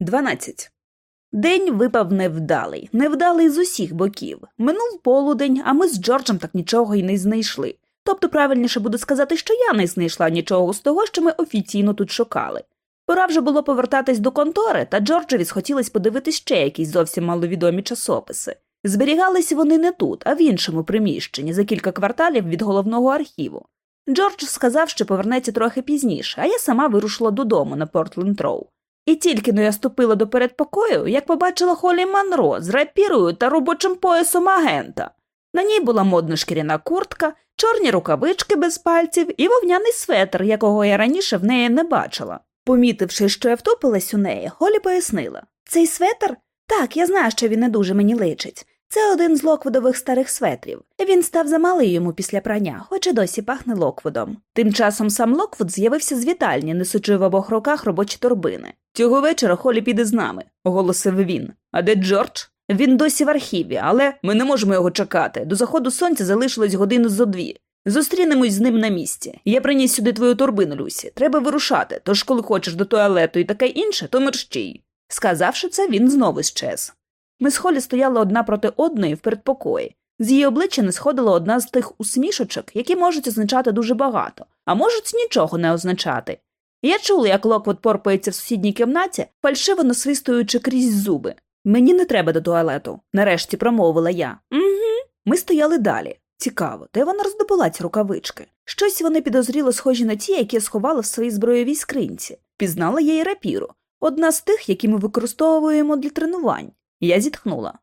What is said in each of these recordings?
12. День випав невдалий, невдалий з усіх боків. Минув полудень, а ми з Джорджем так нічого й не знайшли. Тобто, правильніше буде сказати, що я не знайшла нічого з того, що ми офіційно тут шукали. Пора вже було повертатись до контори, та Джорджеві схотілось подивитись ще якісь зовсім маловідомі часописи. Зберігались вони не тут, а в іншому приміщенні, за кілька кварталів від головного архіву. Джордж сказав, що повернеться трохи пізніше, а я сама вирушила додому на Портленд Роу. І тільки но я ступила до передпокою, як побачила Холі Манро з рапірою та робочим поясом агента. На ній була модна шкіряна куртка, чорні рукавички без пальців і вовняний светр, якого я раніше в неї не бачила. Помітивши, що я втупилась у неї, Холі пояснила Цей светр? Так, я знаю, що він не дуже мені личить. Це один з локвудових старих светрів. Він став замалий йому після прання, хоч і досі пахне локвудом. Тим часом сам Локвуд з'явився з вітальні, несучи в обох руках робочі торбини. Цього вечора Холі піде з нами, оголосив він. А де Джордж? Він досі в архіві, але ми не можемо його чекати. До заходу сонця залишилось годину зо дві. Зустрінемось з ним на місці. Я приніс сюди твою торбину, Люсі. Треба вирушати, тож коли хочеш до туалету і таке інше, то мерщій. Сказавши це, він знову щез. Ми з Холі стояли одна проти одної в передпокої. З її обличчя не сходила одна з тих усмішочок, які можуть означати дуже багато, а можуть нічого не означати. Я чула, як Локвуд порпається в сусідній кімнаті, фальшиво насвистуючи крізь зуби. Мені не треба до туалету, нарешті промовила я. Угу. Ми стояли далі. Цікаво, де вона роздобула ці рукавички? Щось вони підозріло схожі на ті, які я сховала в своїй збройовій скринці. Пізнала я й рапіру, одна з тих, які ми використовуємо для тренувань. Я зітхнула.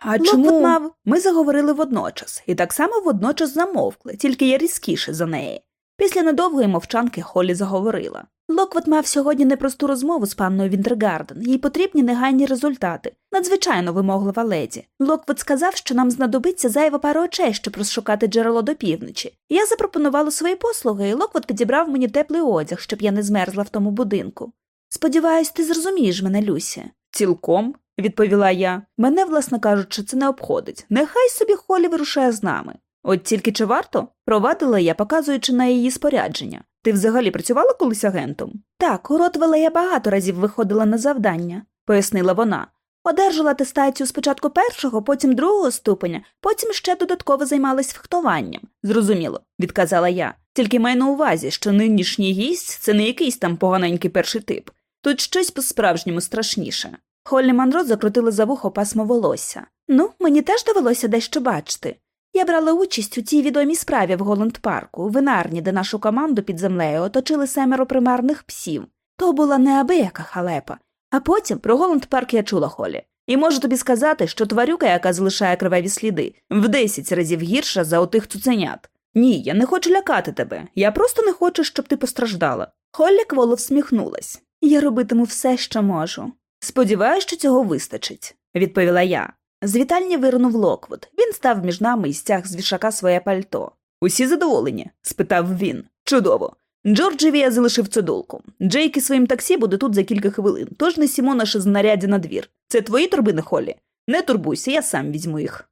А чому? Ми заговорили водночас, і так само водночас замовкли, тільки я різкіше за неї. Після недовгої мовчанки Холі заговорила. Локвуд мав сьогодні непросту розмову з панною Вінтергарден, їй потрібні негайні результати. Надзвичайно вимоглива леді. Локвуд сказав, що нам знадобиться зайва пара очей, щоб розшукати джерело до півночі. Я запропонувала свої послуги, і Локвуд підібрав мені теплий одяг, щоб я не змерзла в тому будинку. Сподіваюсь, ти зрозумієш мене, Люсі. Цілком, відповіла я. Мене, власне кажучи, це не обходить. Нехай собі Холі вирушає з нами. От тільки чи варто? Провадила я, показуючи на її спорядження. Ти взагалі працювала колись агентом? Так, у Ротвелла я багато разів виходила на завдання, пояснила вона. Одержала атестацію спочатку першого, потім другого ступеня, потім ще додатково займалась фехтуванням. Зрозуміло, відказала я. Тільки маю на увазі, що нинішній гість це не якийсь там поганенький перший тип. Тут щось по справжньому страшніше. Холлі Манро закрутила за вухо пасмо волосся. Ну, мені теж довелося дещо бачити. Я брала участь у цій відомій справі в Голланд парку, винарні, де нашу команду під землею оточили семеро примарних псів. То була неабияка халепа. А потім про Голланд парк я чула Холі. І можу тобі сказати, що тварюка, яка залишає криваві сліди, в десять разів гірша за отих цуценят. Ні, я не хочу лякати тебе. Я просто не хочу, щоб ти постраждала. Холлі кволо всміхнулась. Я робитиму все, що можу. Сподіваюсь, що цього вистачить, відповіла я. З вітальні виринув Локвуд. Він став між нами і стяг з вішака своє пальто. Усі задоволені? спитав він. Чудово. Джорджеві я залишив цидулку. Джейк зі своїм таксі буде тут за кілька хвилин, тож несімо наше знаряддя надвір. Це твої торбини, Холі? Не турбуйся, я сам візьму їх.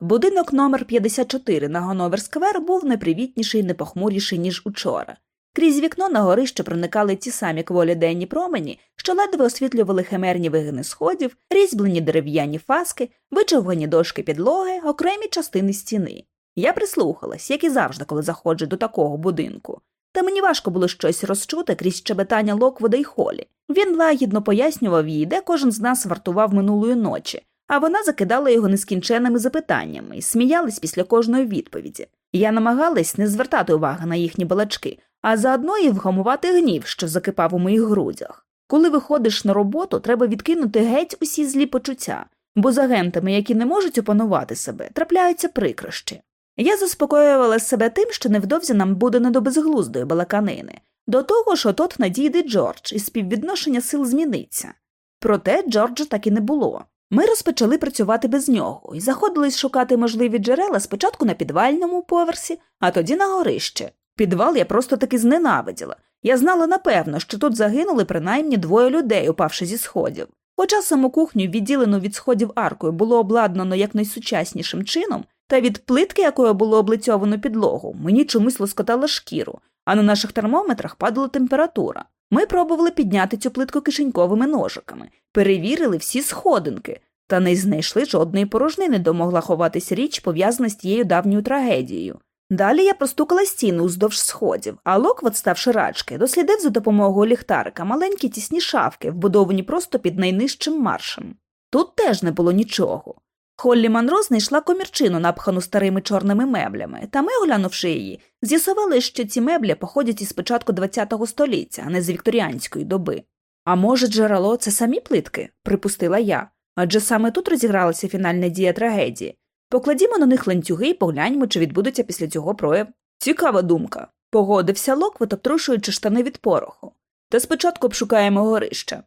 Будинок номер 54 на Гоновер Сквер був не привітніший і не похмуріший, ніж учора. Крізь вікно на горище проникали ті самі кволі денні промені, що ледве освітлювали химерні вигини сходів, різьблені дерев'яні фаски, вичовгані дошки підлоги, окремі частини стіни. Я прислухалась, як і завжди, коли заходжу до такого будинку. Та мені важко було щось розчути крізь щебетання Локвода й холі. Він лагідно пояснював їй, де кожен з нас вартував минулої ночі, а вона закидала його нескінченними запитаннями і сміялась після кожної відповіді. Я намагалась не звертати уваги на їхні балачки, а заодно і вгамувати гнів, що закипав у моїх грудях. Коли виходиш на роботу, треба відкинути геть усі злі почуття, бо з агентами, які не можуть опанувати себе, трапляються прикрощі. Я заспокоювала себе тим, що невдовзі нам буде не до безглуздої балаканини. До того ж, отот надійде Джордж, і співвідношення сил зміниться. Проте Джорджа так і не було. Ми розпочали працювати без нього і заходились шукати можливі джерела спочатку на підвальному поверсі, а тоді на горище. Підвал я просто таки зненавиділа. Я знала напевно, що тут загинули принаймні двоє людей, упавши зі сходів. Хоча саму кухню, відділену від сходів аркою, було обладнано якнайсучаснішим чином, та від плитки, якою було облицьовано підлогу, мені чомусь лоскотало шкіру, а на наших термометрах падала температура. Ми пробували підняти цю плитку кишеньковими ножиками, перевірили всі сходинки, та не знайшли жодної порожнини, де могла ховатись річ, пов'язана з тією давньою трагедією. Далі я простукала стіну уздовж сходів, а Локвот, ставши рачки, дослідив за допомогою ліхтарика маленькі тісні шафки, вбудовані просто під найнижчим маршем. Тут теж не було нічого. Холлі Манро знайшла комірчину, напхану старими чорними меблями, та ми, оглянувши її, з'ясували, що ці меблі походять із початку ХХ століття, а не з вікторіанської доби. А може, джерело це самі плитки, припустила я, адже саме тут розігралася фінальна дія трагедії. Покладімо на них ланцюги і погляньмо, чи відбудеться після цього прояв. Цікава думка. Погодився Локвот, обтрушуючи штани від пороху. Та спочатку обшукаємо горище.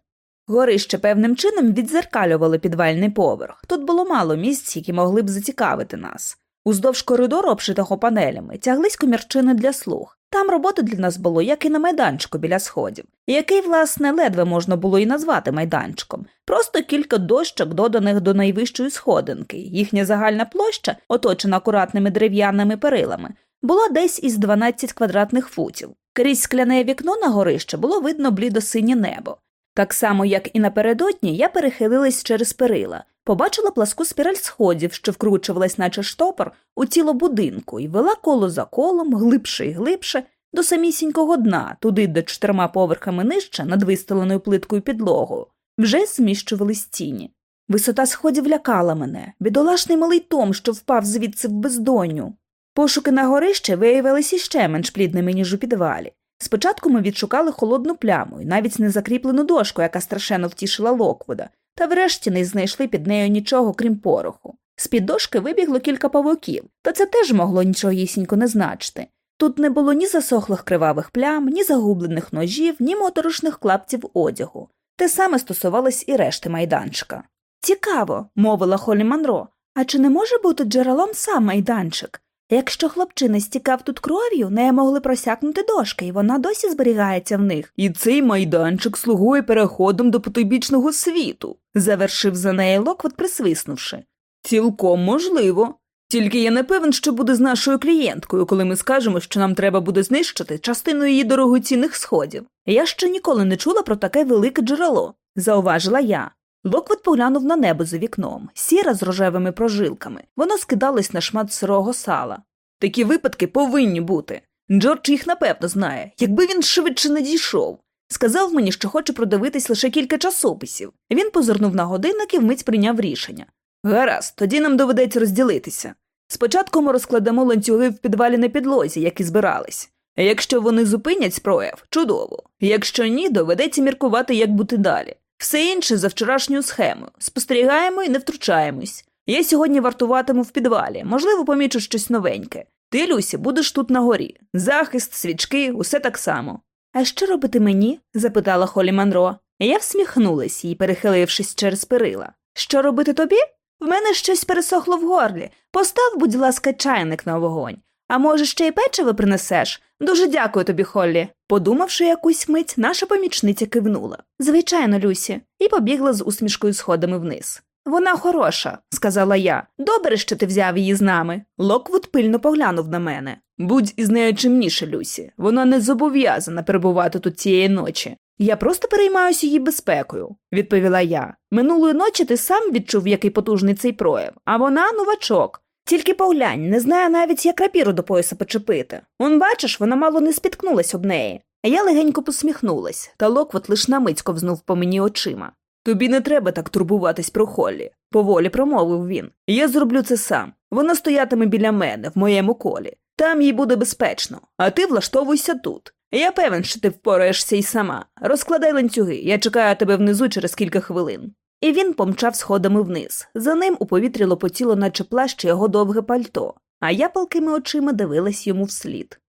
Горище певним чином відзеркалювали підвальний поверх. Тут було мало місць, які могли б зацікавити нас. Уздовж коридору, обшитого панелями, тяглись комірчини для слуг. Там роботи для нас було, як і на майданчику біля сходів, який, власне, ледве можна було і назвати майданчиком, просто кілька дощок, доданих до найвищої сходинки. Їхня загальна площа, оточена акуратними дерев'яними перилами, була десь із 12 квадратних футів. Крізь скляне вікно на горище було видно блідо синє небо. Так само, як і напередодні, я перехилилась через перила, побачила пласку спіраль сходів, що вкручувалась, наче штопор, у тіло будинку, і вела коло за колом, глибше і глибше, до самісінького дна, туди, де чотирма поверхами нижче, над вистеленою плиткою підлогою, вже зміщувались тіні. Висота сходів лякала мене, бідолашний малий Том, що впав звідси в бездоню. Пошуки на горище виявилися іще менш плідними, ніж у підвалі. Спочатку ми відшукали холодну пляму і навіть незакріплену дошку, яка страшенно втішила Локвуда, та врешті не знайшли під нею нічого, крім пороху. З під дошки вибігло кілька павуків, та це теж могло нічогісінько не значити. Тут не було ні засохлих кривавих плям, ні загублених ножів, ні моторошних клапців одягу. Те саме стосувалось і решти майданчика. Цікаво, мовила Холі Манро. А чи не може бути джерелом сам майданчик? Якщо хлопчина стікав тут кров'ю, неї могли просякнути дошки, і вона досі зберігається в них. І цей майданчик слугує переходом до потойбічного світу, завершив за неї Локвот, присвиснувши. Цілком можливо. Тільки я не певен, що буде з нашою клієнткою, коли ми скажемо, що нам треба буде знищити частину її дорогоцінних сходів. Я ще ніколи не чула про таке велике джерело, зауважила я. Локвот поглянув на небо за вікном, сіра з рожевими прожилками. Воно скидалось на шмат сирого сала. Такі випадки повинні бути. Джордж їх напевно знає, якби він швидше не дійшов. Сказав мені, що хоче продивитись лише кілька часописів. Він позирнув на годинник і вмить прийняв рішення. Гаразд, тоді нам доведеться розділитися. Спочатку ми розкладемо ланцюги в підвалі на підлозі, як і збирались. Якщо вони зупинять спрояв, чудово. Якщо ні, доведеться міркувати, як бути далі. Все інше за вчорашньою схемою. Спостерігаємо і не втручаємось. Я сьогодні вартуватиму в підвалі, можливо, помічу щось новеньке. Ти, Люсі, будеш тут нагорі. Захист, свічки, усе так само. А що робити мені? запитала Холі Манро. Я всміхнулась їй, перехилившись через перила. Що робити тобі? В мене щось пересохло в горлі. Постав, будь ласка, чайник на вогонь. А може, ще й печиво принесеш? Дуже дякую тобі, Холі. Подумавши якусь мить, наша помічниця кивнула. Звичайно, Люсі, і побігла з усмішкою сходами вниз. Вона хороша, сказала я. Добре, що ти взяв її з нами. Локвуд пильно поглянув на мене. Будь із нею чимніше, Люсі. Вона не зобов'язана перебувати тут цієї ночі. Я просто переймаюся її безпекою, відповіла я. Минулої ночі ти сам відчув, який потужний цей прояв, а вона новачок. Тільки поглянь, не знає навіть, як рапіру до пояса почепити. Он, бачиш, вона мало не спіткнулась об неї. Я легенько посміхнулась, та Локвот лиш на мить ковзнув по мені очима. Тобі не треба так турбуватись про Холлі, поволі промовив він. Я зроблю це сам. Вона стоятиме біля мене, в моєму колі. Там їй буде безпечно, а ти влаштовуйся тут. Я певен, що ти впораєшся й сама. Розкладай ланцюги, я чекаю тебе внизу через кілька хвилин. І він помчав сходами вниз. За ним у повітрі лопотіло, наче плащ його довге пальто, а я палкими очима дивилась йому вслід.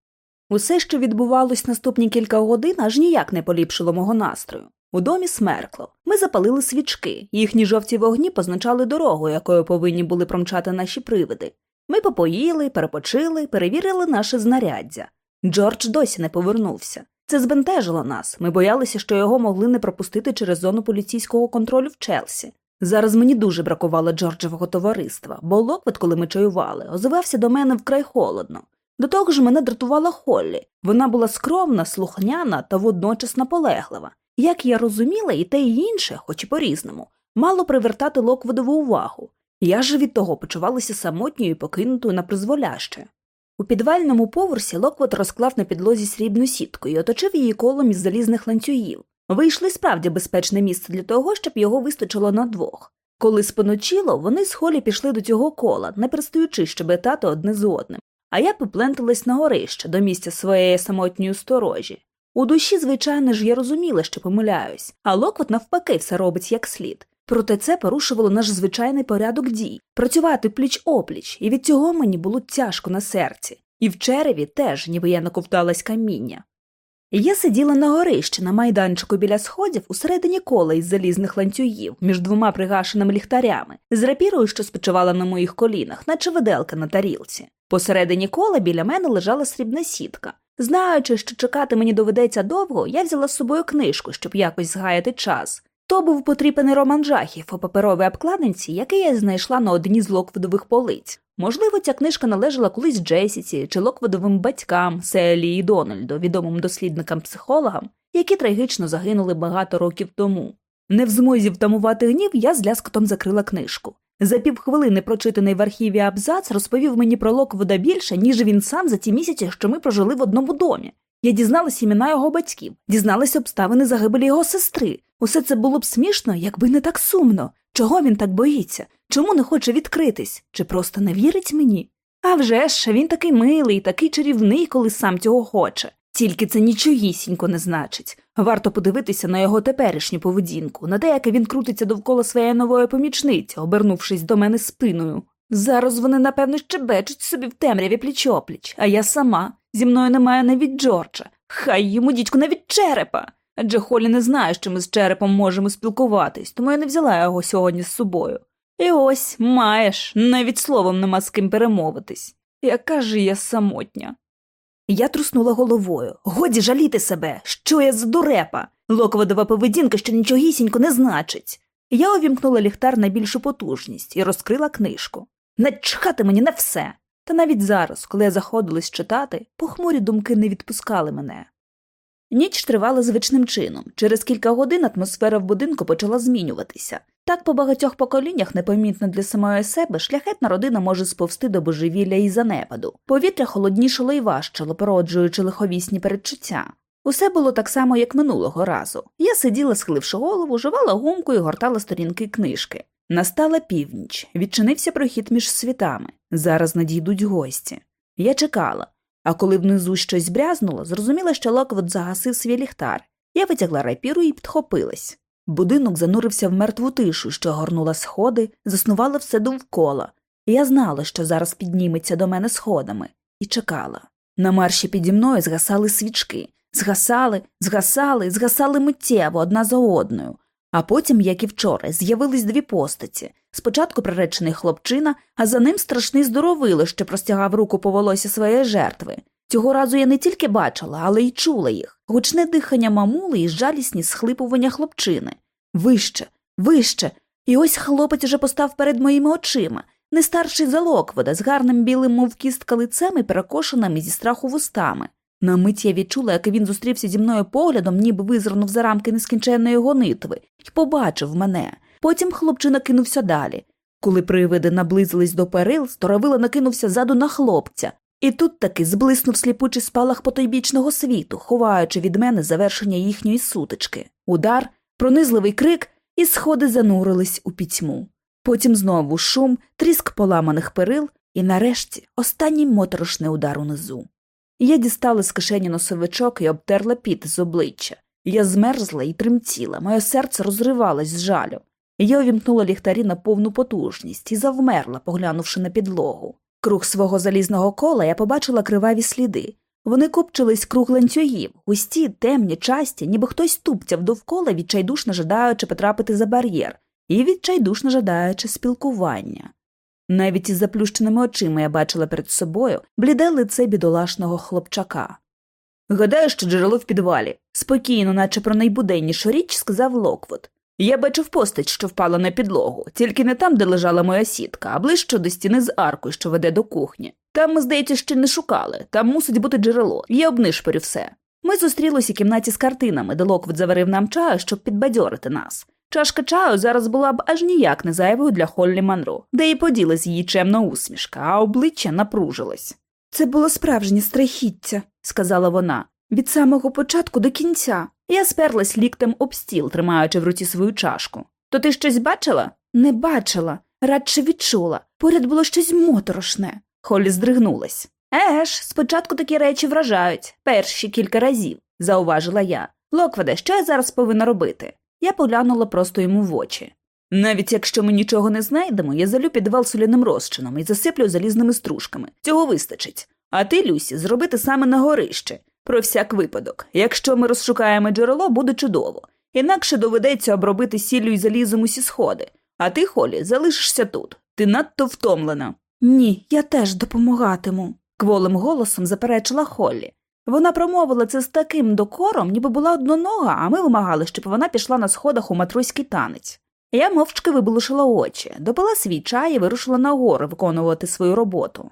Усе, що відбувалось наступні кілька годин, аж ніяк не поліпшило мого настрою. У домі смеркло. Ми запалили свічки, їхні жовті вогні позначали дорогу, якою повинні були промчати наші привиди. Ми попоїли, перепочили, перевірили наше знаряддя. Джордж досі не повернувся. Це збентежило нас. Ми боялися, що його могли не пропустити через зону поліційського контролю в Челсі. Зараз мені дуже бракувало Джорджевого товариства, бо Локвуд, коли ми чаювали, озивався до мене вкрай холодно. До того ж мене дратувала Холлі. Вона була скромна, слухняна та водночас наполеглива. Як я розуміла, і те і інше, хоч і по-різному, мало привертати Локвудову увагу. Я ж від того почувалася самотньою і покинутою на призволяще. У підвальному поверсі Локвуд розклав на підлозі срібну сітку і оточив її колом із залізних ланцюгів. Вийшло справді безпечне місце для того, щоб його вистачило на двох. Коли споночило, вони з холі пішли до цього кола, не перестаючи щебетати одне з одним, а я попленталась на горище до місця своєї самотньої сторожі. У душі, звичайно ж, я розуміла, що помиляюсь, а Локвот навпаки все робить як слід. Проте це порушувало наш звичайний порядок дій працювати пліч опліч, і від цього мені було тяжко на серці, і в череві теж, ніби я наковталась каміння. Я сиділа на горищі на майданчику біля сходів усередині кола із залізних ланцюгів між двома пригашеними ліхтарями, з рапірою, що спочивала на моїх колінах, наче виделка на тарілці. Посередині кола біля мене лежала срібна сітка. Знаючи, що чекати мені доведеться довго, я взяла з собою книжку, щоб якось згаяти час. То був потріпаний роман жахів у паперовій обкладинці, який я знайшла на одній з локводових полиць. Можливо, ця книжка належала колись Джесіці чи локводовим батькам Селі і Дональду, відомим дослідникам-психологам, які трагічно загинули багато років тому. Не в змозі втамувати гнів, я з ляскотом закрила книжку. За півхвилини прочитаний в архіві абзац розповів мені про Локвода більше, ніж він сам за ті місяці, що ми прожили в одному домі. Я дізналася імена його батьків, дізналася обставини загибелі його сестри. Усе це було б смішно, якби не так сумно. Чого він так боїться? Чому не хоче відкритись? Чи просто не вірить мені? А вже ж, він такий милий, такий чарівний, коли сам цього хоче. Тільки це нічогісінько не значить. Варто подивитися на його теперішню поведінку, на те, як він крутиться довкола своєї нової помічниці, обернувшись до мене спиною. Зараз вони, напевно, щебечуть собі в темряві пліч-опліч, а я сама. Зі мною немає навіть Джорджа. Хай йому дідьку навіть черепа. Адже Холі не знає, що ми з черепом можемо спілкуватись, тому я не взяла його сьогодні з собою. І ось маєш, навіть словом нема з ким перемовитись. Яка ж я самотня. Я труснула головою. Годі жаліти себе, що я за дурепа. Лоководова поведінка ще нічогісінько не значить. Я увімкнула ліхтар на більшу потужність і розкрила книжку. Начхати мені на все. Та навіть зараз, коли я заходилась читати, похмурі думки не відпускали мене. Ніч тривала звичним чином. Через кілька годин атмосфера в будинку почала змінюватися. Так по багатьох поколіннях, непомітно для самої себе, шляхетна родина може сповзти до божевілля і занепаду. Повітря холоднішало і важчало, породжуючи лиховісні передчуття. Усе було так само, як минулого разу. Я сиділа, схиливши голову, жувала гумку і гортала сторінки книжки. Настала північ, відчинився прохід між світами. Зараз надійдуть гості. Я чекала, а коли внизу щось брязнуло, зрозуміла, що Локвуд загасив свій ліхтар. Я витягла рапіру і підхопилась. Будинок занурився в мертву тишу, що горнула сходи, заснувала все довкола. Я знала, що зараз підніметься до мене сходами, і чекала. На марші піді мною згасали свічки, згасали, згасали, згасали миттєво одна за одною. А потім, як і вчора, з'явились дві постаті. Спочатку приречений хлопчина, а за ним страшний здоровило, що простягав руку по волосся своєї жертви. Цього разу я не тільки бачила, але й чула їх гучне дихання мамули і жалісні схлипування хлопчини. Вище, вище. І ось хлопець уже постав перед моїми очима, не старший за Локвода, з гарним білим, мов кістка лицем і перекошеними зі страху вустами. На мить я відчула, як він зустрівся зі мною поглядом, ніби визирнув за рамки нескінченної гонитви, і побачив мене. Потім хлопчина кинувся далі. Коли привиди наблизились до перил, Сторовила накинувся ззаду на хлопця, і тут таки зблиснув сліпучий спалах потойбічного світу, ховаючи від мене завершення їхньої сутички. Удар, пронизливий крик, і сходи занурились у пітьму. Потім знову шум, тріск поламаних перил, і нарешті останній моторошний удар унизу. Я дістала з кишені носовичок і обтерла піт з обличчя. Я змерзла і тремтіла, моє серце розривалось з жалю. Я увімкнула ліхтарі на повну потужність і завмерла, поглянувши на підлогу. Круг свого залізного кола я побачила криваві сліди. Вони купчились круг ланцюгів, густі, темні, часті, ніби хтось тупцяв довкола, відчайдушно жадаючи потрапити за бар'єр, і відчайдушно жадаючи спілкування. Навіть із заплющеними очима я бачила перед собою бліде лице бідолашного хлопчака. Гадаю, що джерело в підвалі, спокійно, наче про найбуденнішу річ, сказав Локвуд. Я бачив постать, що впала на підлогу, тільки не там, де лежала моя сітка, а ближче до стіни з аркою, що веде до кухні. Там ми, здається, ще не шукали, там мусить бути джерело, я обнишпорю все. Ми зустрілися в кімнаті з картинами, де Локвуд заварив нам чаю, щоб підбадьорити нас. Чашка чаю зараз була б аж ніяк не зайвою для Холлі Манро, де і поділась її чемна усмішка, а обличчя напружилось. Це було справжнє страхіття, сказала вона, від самого початку до кінця. Я сперлась ліктем об стіл, тримаючи в руці свою чашку. То ти щось бачила? Не бачила, радше відчула. Поряд було щось моторошне. Холлі здригнулась. Еге спочатку такі речі вражають, перші кілька разів, зауважила я. Локвуде, що я зараз повинна робити? Я поглянула просто йому в очі. Навіть якщо ми нічого не знайдемо, я залю підвал соляним розчином і засиплю залізними стружками. Цього вистачить. А ти, Люсі, зробити саме на горище. Про всяк випадок. Якщо ми розшукаємо джерело, буде чудово. Інакше доведеться обробити сіллю і залізом усі сходи. А ти, Холі, залишишся тут. Ти надто втомлена. Ні, я теж допомагатиму, кволим голосом заперечила Холлі. Вона промовила це з таким докором, ніби була однонога, а ми вимагали, щоб вона пішла на сходах у матруський танець. Я мовчки вибулушила очі, допила свій чай і вирушила нагору виконувати свою роботу.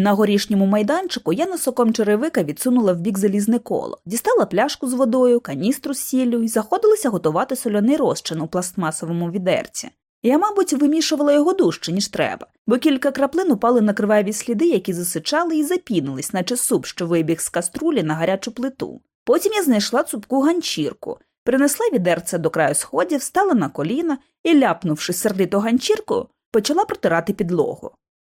На горішньому майданчику я носоком черевика відсунула в бік залізне коло, дістала пляшку з водою, каністру з сіллю і заходилася готувати соляний розчин у пластмасовому відерці. Я, мабуть, вимішувала його дужче, ніж треба, бо кілька краплин упали на криваві сліди, які засичали і запінились, наче суп, що вибіг з каструлі на гарячу плиту. Потім я знайшла цупку ганчірку, принесла відерце до краю сходів, стала на коліна і, ляпнувши сердито ганчірку, почала протирати підлогу.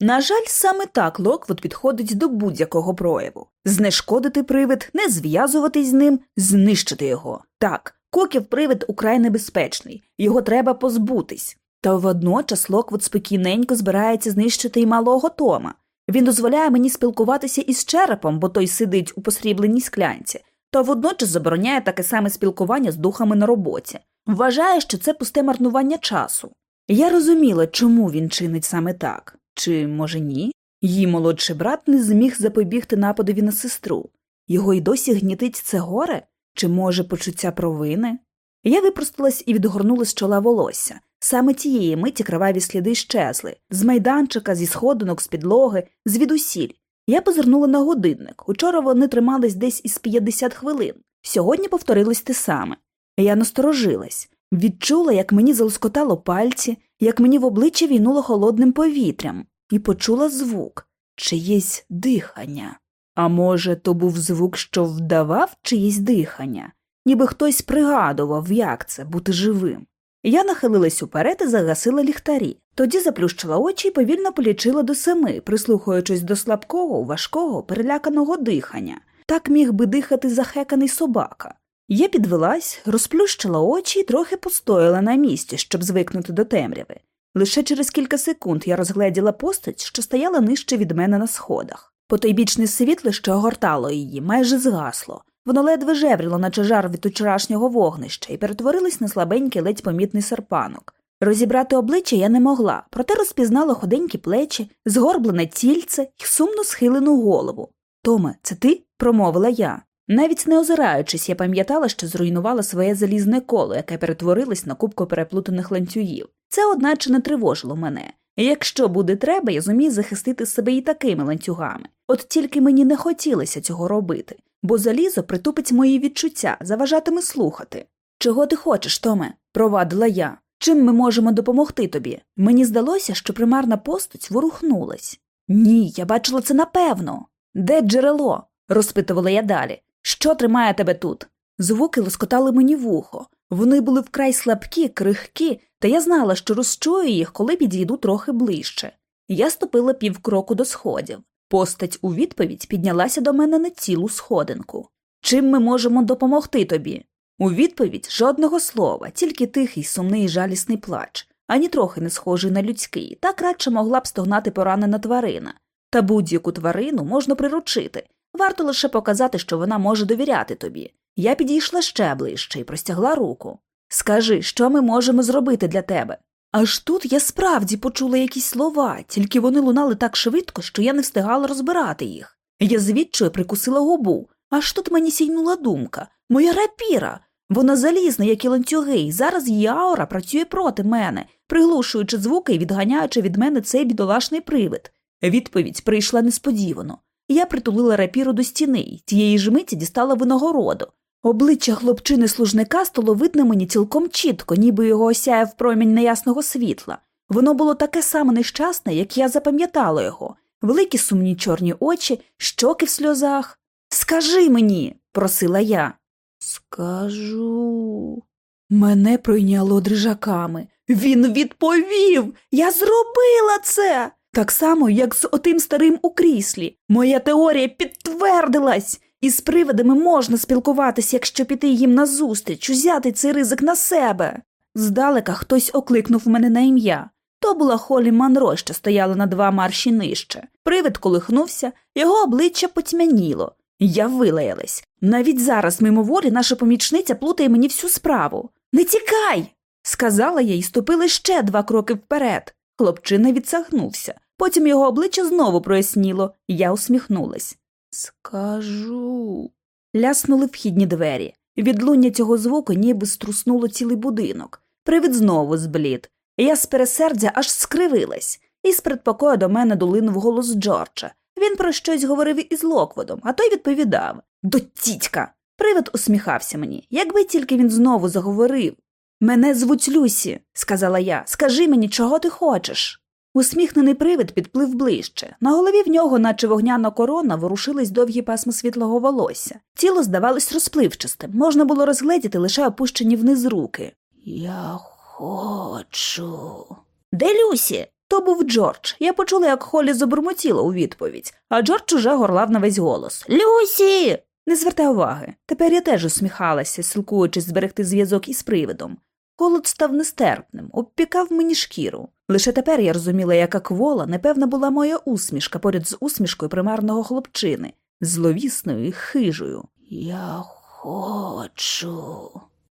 На жаль, саме так Локвуд підходить до будь-якого прояву знешкодити привид, не зв'язуватись з ним, знищити його. Так, коків привид украй небезпечний, його треба позбутись. Та водночас Локвуд спокійненько збирається знищити й малого Тома. Він дозволяє мені спілкуватися із черепом, бо той сидить у посрібленій склянці, та водночас забороняє таке саме спілкування з духами на роботі. Вважає, що це пусте марнування часу. Я розуміла, чому він чинить саме так. Чи, може, ні? Її молодший брат не зміг запобігти нападові на сестру. Його й досі гнітить це горе? Чи, може, почуття провини? Я випросталась і відгорнула з чола волосся. Саме тієї миті криваві сліди щезли з майданчика, зі сходинок, з підлоги, звідусіль. Я позирнула на годинник. Учора вони тримались десь із 50 хвилин. Сьогодні повторилось те саме. Я насторожилась, відчула, як мені залоскотало пальці, як мені в обличчя війнуло холодним повітрям, і почула звук чиєсь дихання. А може, то був звук, що вдавав чиєсь дихання, ніби хтось пригадував, як це бути живим. Я нахилилась уперед і загасила ліхтарі, тоді заплющила очі і повільно полічила до семи, прислухаючись до слабкого, важкого, переляканого дихання. Так міг би дихати захеканий собака. Я підвелась, розплющила очі і трохи постояла на місці, щоб звикнути до темряви. Лише через кілька секунд я розгледіла постать, що стояла нижче від мене на сходах. Потойбічне світло, що огортало її, майже згасло. Воно ледве жевріло, наче жар від учорашнього вогнища, і перетворилось на слабенький, ледь помітний серпанок. Розібрати обличчя я не могла, проте розпізнала ходенькі плечі, згорблене тільце і сумно схилену голову. Томе, це ти? промовила я. Навіть не озираючись, я пам'ятала, що зруйнувала своє залізне коло, яке перетворилось на кубку переплутаних ланцюгів. Це, одначе, не тривожило мене. Якщо буде треба, я зумію захистити себе і такими ланцюгами. От тільки мені не хотілося цього робити, бо залізо притупить мої відчуття, заважатиме слухати. Чого ти хочеш, Томе? провадила я. Чим ми можемо допомогти тобі? Мені здалося, що примарна постать ворухнулась. Ні, я бачила це напевно. Де джерело? розпитувала я далі. Що тримає тебе тут? Звуки лоскотали мені вухо. Вони були вкрай слабкі, крихкі, та я знала, що розчую їх, коли підійду трохи ближче. Я ступила півкроку до сходів. Постать у відповідь піднялася до мене на цілу сходинку. Чим ми можемо допомогти тобі? У відповідь жодного слова, тільки тихий, сумний жалісний плач, ані трохи не схожий на людський, так радше могла б стогнати поранена тварина. Та будь-яку тварину можна приручити, варто лише показати, що вона може довіряти тобі. Я підійшла ще ближче і простягла руку. Скажи, що ми можемо зробити для тебе? Аж тут я справді почула якісь слова, тільки вони лунали так швидко, що я не встигала розбирати їх. Я звідчою прикусила губу, аж тут мені сійнула думка моя рапіра. Вона залізна, як і ланцюги, і зараз її аура працює проти мене, приглушуючи звуки і відганяючи від мене цей бідолашний привид. Відповідь прийшла несподівано. Я притулила рапіру до стіни й тієї ж миті дістала винагороду. Обличчя хлопчини служника стало видно мені цілком чітко, ніби його осяяв промінь неясного світла. Воно було таке саме нещасне, як я запам'ятала його великі сумні чорні очі, щоки в сльозах. Скажи мені, просила я. Скажу. Мене пройняло дрижаками. Він відповів Я зробила це. Так само, як з отим старим у кріслі. Моя теорія підтвердилась. Із привидами можна спілкуватися, якщо піти їм назустріч, узяти цей ризик на себе. Здалека хтось окликнув мене на ім'я. То була Холі Манро, що стояла на два марші нижче. Привид колихнувся, його обличчя потьмяніло. Я вилаялась. Навіть зараз, мимоволі, наша помічниця плутає мені всю справу. Не тікай. сказала я і ступила ще два кроки вперед. Хлопчина відсахнувся. Потім його обличчя знову проясніло, я усміхнулась. Скажу. Ляснули вхідні двері. Відлуння цього звуку ніби струснуло цілий будинок. Привид знову зблід. Я з пересердя аж скривилась, і з передпокою до мене долинув голос Джорджа. Він про щось говорив із Локводом, а той відповідав До тітька. Привид усміхався мені, якби тільки він знову заговорив. Мене звуть Люсі, сказала я. Скажи мені, чого ти хочеш. Усміхнений привид підплив ближче. На голові в нього, наче вогняна корона, ворушились довгі пасми світлого волосся. Тіло здавалось розпливчастим, можна було розгледіти лише опущені вниз руки. Я хочу. Де Люсі? То був Джордж. Я почула, як Холі забурмотіла у відповідь, а Джордж уже горлав на весь голос. Люсі. Не звертай уваги. Тепер я теж усміхалася, силкуючись зберегти зв'язок із привидом. Холод став нестерпним, обпікав мені шкіру. Лише тепер я розуміла, яка квола, непевна була моя усмішка поряд з усмішкою примарного хлопчини, зловісною і хижою. Я хочу.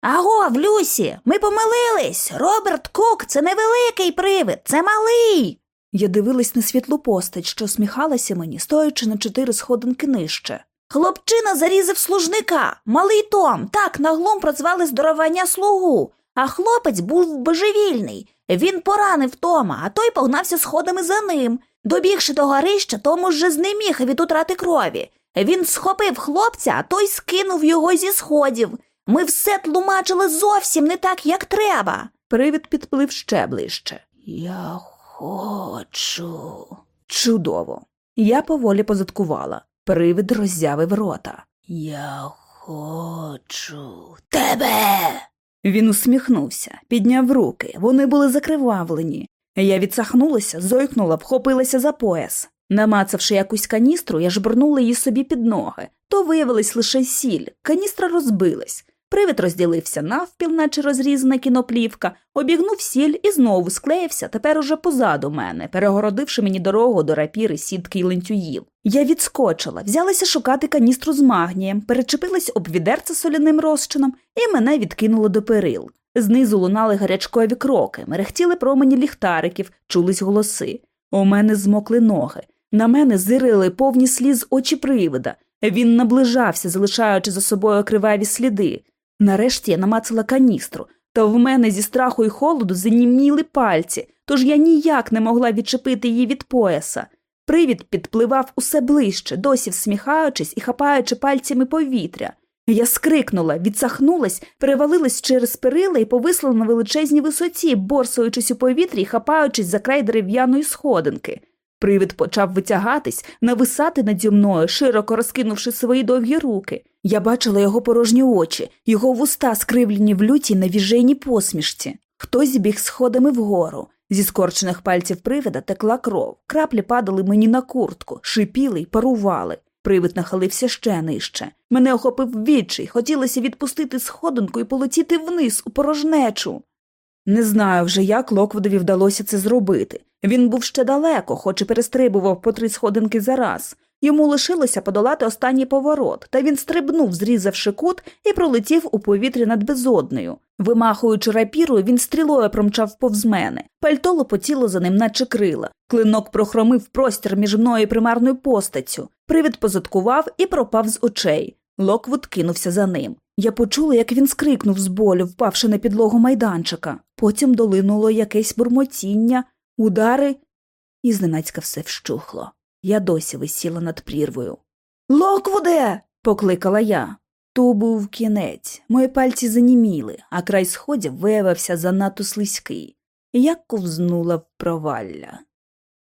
Агов, Люсі, ми помилились. Роберт Кук це не великий привид, це малий. Я дивилась на світлу постать, що сміхалася мені, стоячи на чотири сходинки нижче. Хлопчина зарізав служника, малий Том, так наглом прозвали здоровання слугу, а хлопець був божевільний. Він поранив Тома, а той погнався сходами за ним. Добігши до горища, Том уже знеміг від утрати крові. Він схопив хлопця, а той скинув його зі сходів. Ми все тлумачили зовсім не так, як треба. Привід підплив ще ближче. Я хочу. Чудово. Я поволі позадкувала. Привид роззявив рота. Я хочу тебе. Він усміхнувся, підняв руки, вони були закривавлені. Я відсахнулася, зойкнула, вхопилася за пояс. Намацавши якусь каністру, я жбурнула її собі під ноги. То виявилась лише сіль, каністра розбилась. Привид розділився навпіл, наче розрізана кіноплівка, обігнув сіль і знову склеївся, тепер уже позаду мене, перегородивши мені дорогу до рапіри, сітки й ланцюгів. Я відскочила, взялася шукати каністру з магнієм, перечепилась об відерце соляним розчином і мене відкинуло до перил. Знизу лунали гарячкові кроки, мерехтіли промені ліхтариків, чулись голоси. У мене змокли ноги. На мене зирили повні сліз очі привида. Він наближався, залишаючи за собою криваві сліди. Нарешті я намацала каністру, та в мене зі страху і холоду заніміли пальці, тож я ніяк не могла відчепити її від пояса. Привід підпливав усе ближче, досі всміхаючись і хапаючи пальцями повітря. Я скрикнула, відсахнулась, перевалилась через перила і повисла на величезній висоті, борсуючись у повітрі і хапаючись за край дерев'яної сходинки. Привид почав витягатись, нависати наді мною, широко розкинувши свої довгі руки. Я бачила його порожні очі, його вуста скривлені в лютій навіженій посмішці. Хтось біг сходами вгору. Зі скорчених пальців привида текла кров, краплі падали мені на куртку, шипіли й парували. Привид нахилився ще нижче. Мене охопив відчай, хотілося відпустити сходинку і полетіти вниз у порожнечу. Не знаю вже, як Локвудові вдалося це зробити. Він був ще далеко, хоч і перестрибував по три сходинки за раз. Йому лишилося подолати останній поворот, та він стрибнув, зрізавши кут, і пролетів у повітрі над безоднею. Вимахуючи рапірою, він стрілою промчав повз мене. Пальто лопотіло за ним, наче крила. Клинок прохромив простір між мною і примарною постаттю. Привид позадкував і пропав з очей. Локвуд кинувся за ним. Я почула, як він скрикнув з болю, впавши на підлогу майданчика. Потім долинуло якесь бурмотіння, удари і зненацька все вщухло. Я досі висіла над прірвою. Локвуде. покликала я. То був кінець. Мої пальці заніміли, а край сходів виявився занадто слизький. Я ковзнула в провалля.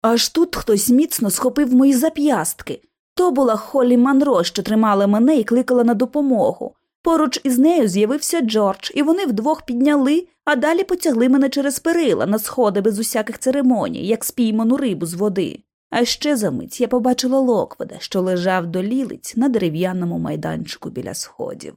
Аж тут хтось міцно схопив мої зап'ястки. То була Холі Манро, що тримала мене і кликала на допомогу. Поруч із нею з'явився Джордж, і вони вдвох підняли, а далі потягли мене через перила на сходи без усяких церемоній, як спійману рибу з води. А ще за мить я побачила Локвода, що лежав до лілиць на дерев'яному майданчику біля сходів.